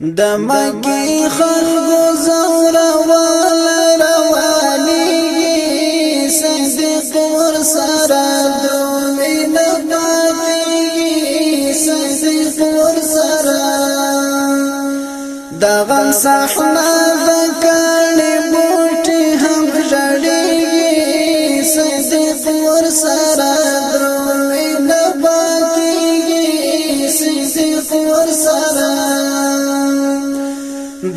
د مکی خلقو زورا والا رواني صدق ور سره دومین پاتې صدق ور سره دا غم صحنه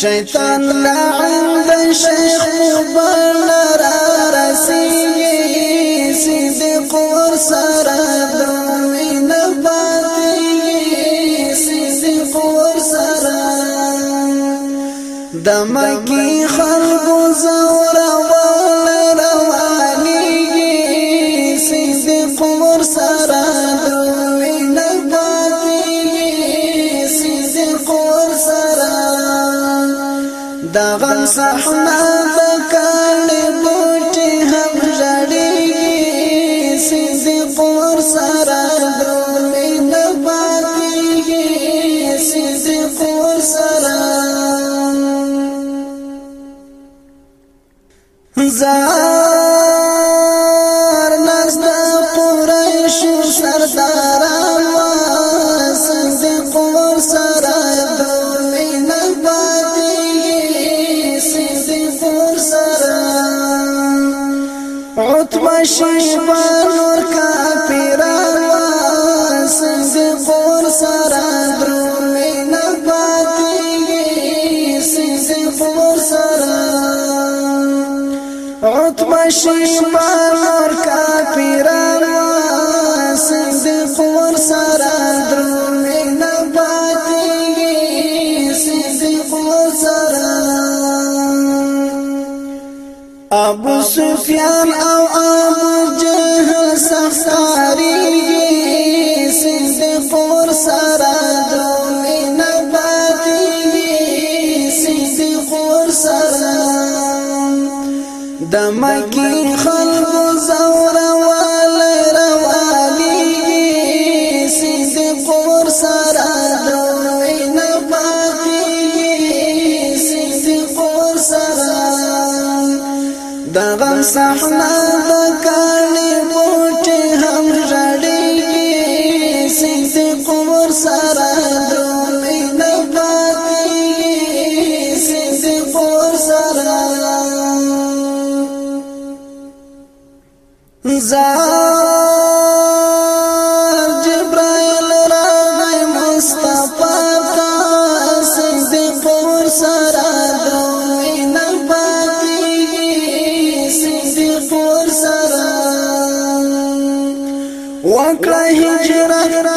شیطان لعن د شیخ مبنا را رسیږي صدق ور سره د وین پاتې صدق ور سره د مکی صدق ورسرا درمين باقيه صدق ورسرا زار نزد قريش سردار الله صدق ورسرا درمين باقيه صدق ورسرا عطمشي عطمشی پانور کا پیران صدق ور سارا درمی نباتی صدق ور سارا ابو سفیان سره درومې نه پاتې سند پور سره زار جبرائیل راغی مصطفی تا سند پور سره درومې نه پاتې سند پور سره وکړه هجرت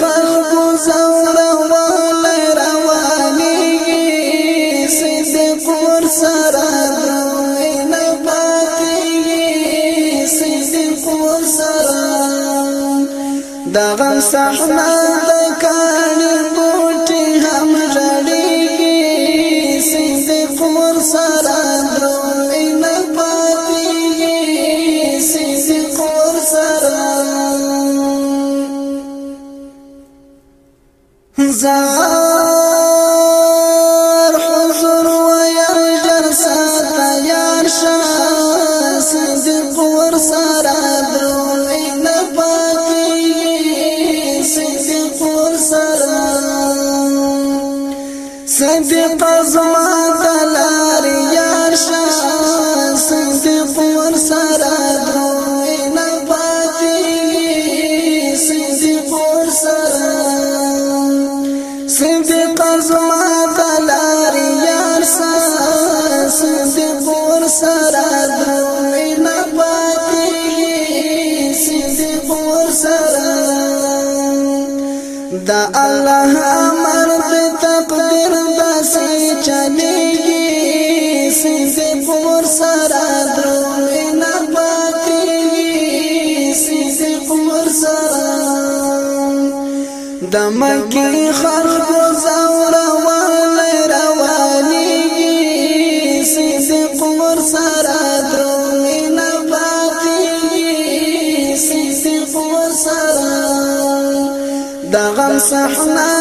خلقو زورا والی روانی صدق ورسر روین باقی صدق ورسر دا غم صحنا دا الله امر دی تقدیر داسې چلیږي سیندې پور سره دروي نه پاتېږي سیندې پور سره د مکه خربوزه صحنا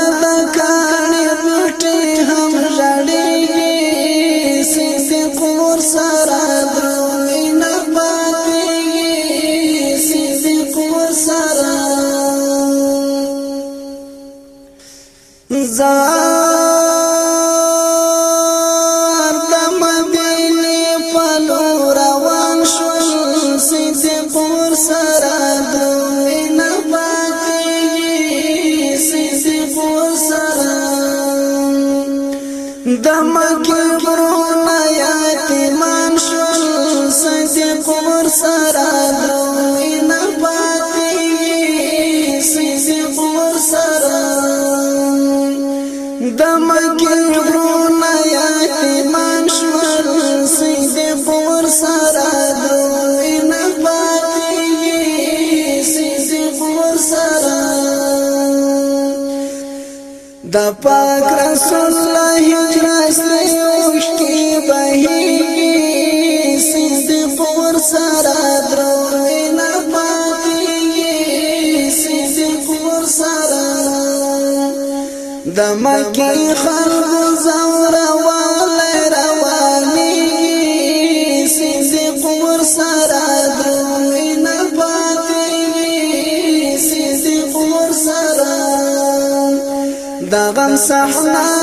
د پاک رسول الله هجرت اوش کی بهي سند پور سارا دروي نه پاتي سند پور سارا د مکه خلق زورا صحنا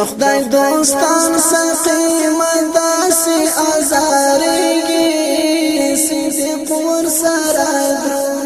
د خدای دوستان سخی مدا سي ازارېږي سي دې پور سره درو